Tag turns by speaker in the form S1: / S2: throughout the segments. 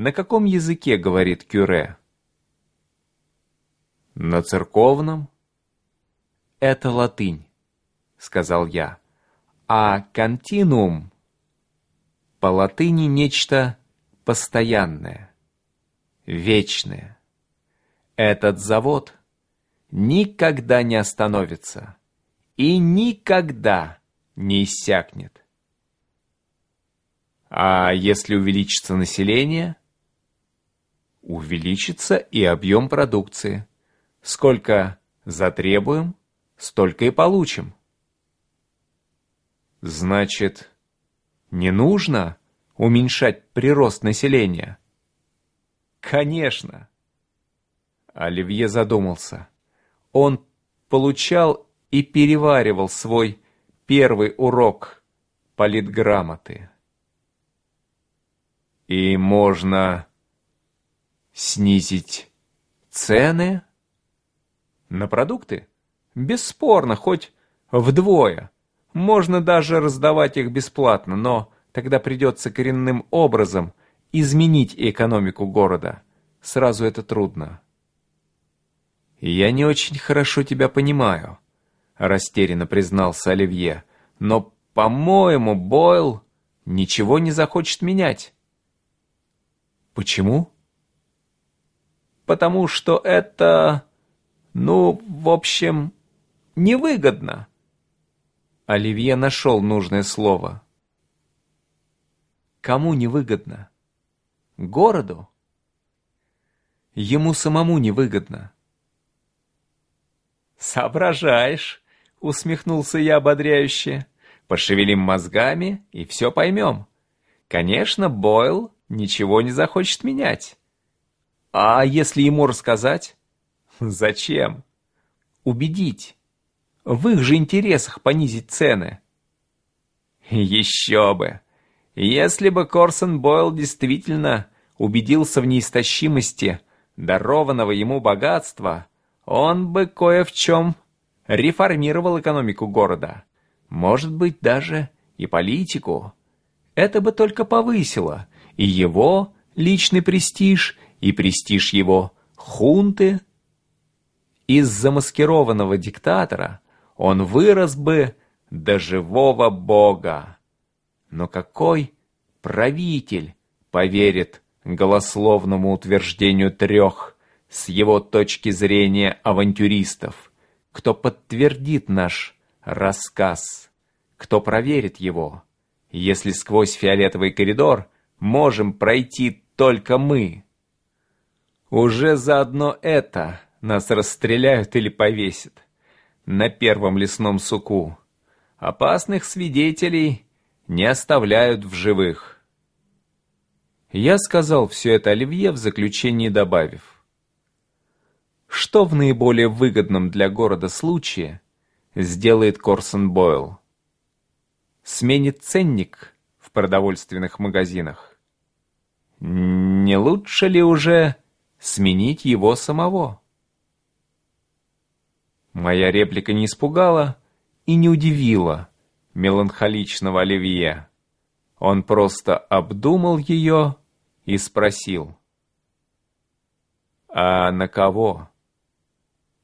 S1: на каком языке говорит Кюре? На церковном. Это латынь, сказал я. А континуум по латыни нечто постоянное, вечное. Этот завод никогда не остановится и никогда не иссякнет. А если увеличится население? Увеличится и объем продукции. Сколько затребуем, столько и получим. Значит, не нужно уменьшать прирост населения? Конечно. Оливье задумался. Он получал и переваривал свой первый урок политграмоты. И можно снизить цены на продукты? Бесспорно, хоть вдвое. Можно даже раздавать их бесплатно, но тогда придется коренным образом изменить экономику города. Сразу это трудно. «Я не очень хорошо тебя понимаю», — растерянно признался Оливье. «Но, по-моему, Бойл ничего не захочет менять». «Почему?» «Потому что это, ну, в общем, невыгодно». Оливье нашел нужное слово. Кому невыгодно? Городу? Ему самому невыгодно. «Соображаешь», — усмехнулся я ободряюще. «Пошевелим мозгами и все поймем. Конечно, Бойл ничего не захочет менять. А если ему рассказать? Зачем? Убедить. В их же интересах понизить цены. Еще бы! Если бы Корсон Бойл действительно убедился в неистощимости дарованного ему богатства, он бы кое в чем реформировал экономику города. Может быть, даже и политику. Это бы только повысило и его личный престиж, и престиж его хунты. Из замаскированного диктатора он вырос бы до живого бога. Но какой правитель поверит голословному утверждению трех с его точки зрения авантюристов, кто подтвердит наш рассказ, кто проверит его, если сквозь фиолетовый коридор можем пройти только мы? Уже заодно это нас расстреляют или повесят на первом лесном суку. Опасных свидетелей не оставляют в живых. Я сказал все это Оливье в заключении добавив. Что в наиболее выгодном для города случае сделает Корсон Бойл? Сменит ценник в продовольственных магазинах? Не лучше ли уже сменить его самого? Моя реплика не испугала и не удивила меланхоличного Оливье. Он просто обдумал ее и спросил. «А на кого?»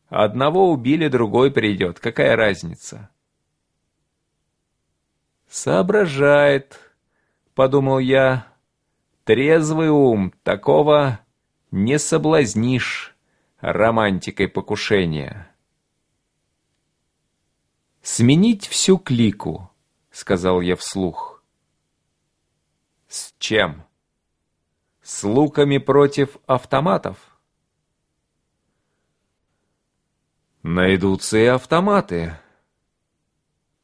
S1: «Одного убили, другой придет. Какая разница?» «Соображает», — подумал я. «Трезвый ум, такого не соблазнишь романтикой покушения». «Сменить всю клику», — сказал я вслух. «С чем? С луками против автоматов?» «Найдутся и автоматы».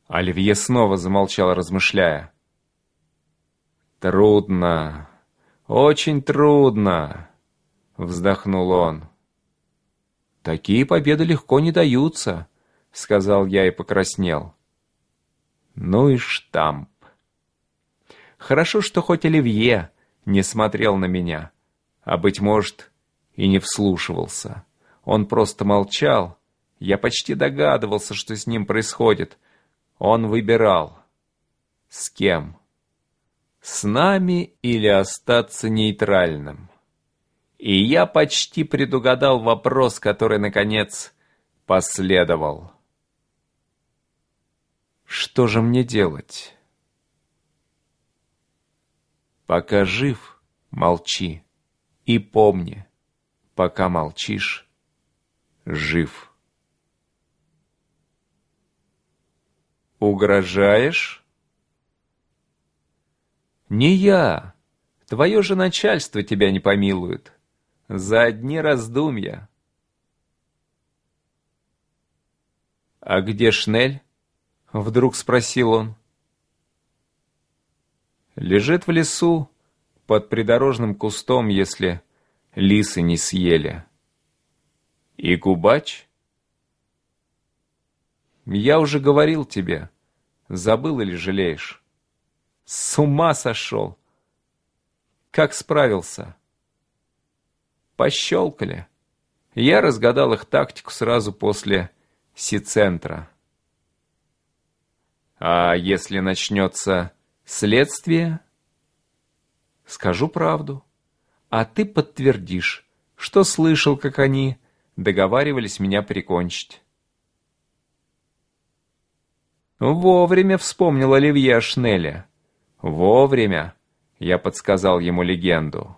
S1: Оливье снова замолчал, размышляя. «Трудно, очень трудно», — вздохнул он. «Такие победы легко не даются». — сказал я и покраснел. Ну и штамп. Хорошо, что хоть Оливье не смотрел на меня, а, быть может, и не вслушивался. Он просто молчал. Я почти догадывался, что с ним происходит. Он выбирал. С кем? с нами или остаться нейтральным. И я почти предугадал вопрос, который, наконец, последовал. Что же мне делать? Пока жив, молчи. И помни, пока молчишь, жив. Угрожаешь? Не я. Твое же начальство тебя не помилует. За одни раздумья. «А где Шнель?» — вдруг спросил он. «Лежит в лесу, под придорожным кустом, если лисы не съели. И Губач?» «Я уже говорил тебе. Забыл или жалеешь?» «С ума сошел!» «Как справился?» «Пощелкали. Я разгадал их тактику сразу после Си-центра. А если начнется следствие? Скажу правду. А ты подтвердишь, что слышал, как они договаривались меня прикончить. Вовремя вспомнил Оливье Шнеля. Вовремя я подсказал ему легенду.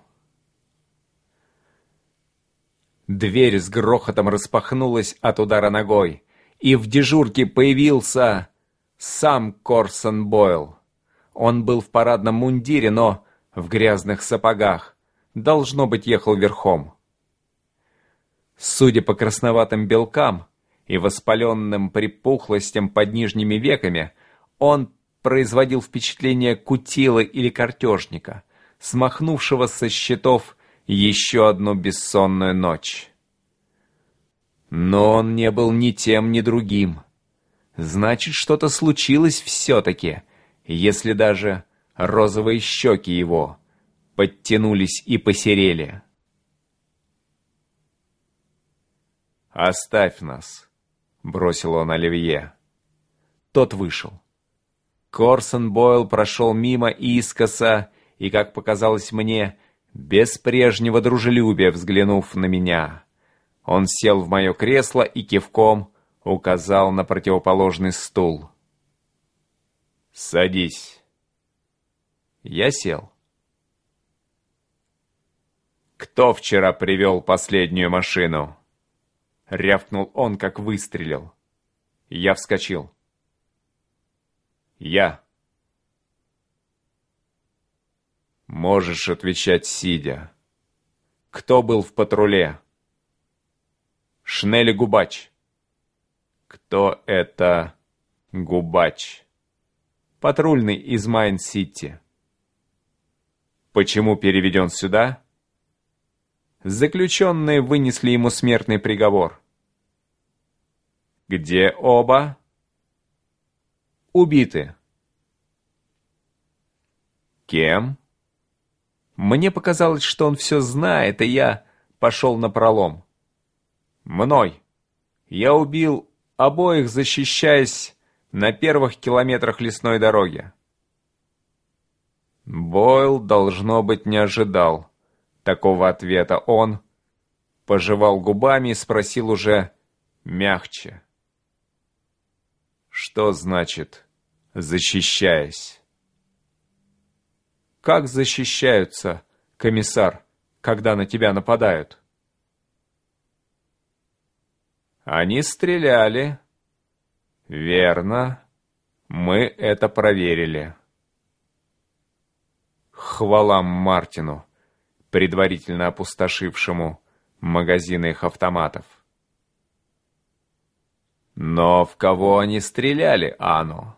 S1: Дверь с грохотом распахнулась от удара ногой, и в дежурке появился сам Корсон Бойл. Он был в парадном мундире, но в грязных сапогах. Должно быть, ехал верхом. Судя по красноватым белкам и воспаленным припухлостям под нижними веками, он производил впечатление кутила или картежника, смахнувшего со счетов еще одну бессонную ночь. Но он не был ни тем, ни другим. Значит, что-то случилось все-таки, если даже розовые щеки его подтянулись и посерели. «Оставь нас», — бросил он Оливье. Тот вышел. Корсон Бойл прошел мимо искоса и, как показалось мне, без прежнего дружелюбия взглянув на меня. Он сел в мое кресло и кивком указал на противоположный стул. «Садись». Я сел. «Кто вчера привел последнюю машину?» Рявкнул он, как выстрелил. Я вскочил. «Я». Можешь отвечать сидя. Кто был в патруле? Шнелль и Губач. Кто это Губач? Патрульный из Майн-Сити. Почему переведен сюда? Заключенные вынесли ему смертный приговор. Где оба? Убиты. Кем? Мне показалось, что он все знает, и я пошел на пролом. Мной. Я убил обоих, защищаясь на первых километрах лесной дороги. Бойл, должно быть, не ожидал такого ответа. Он пожевал губами и спросил уже мягче. Что значит «защищаясь»? Как защищаются, комиссар, когда на тебя нападают? Они стреляли. Верно. Мы это проверили. Хвала Мартину, предварительно опустошившему магазины их автоматов. Но в кого они стреляли, Ану?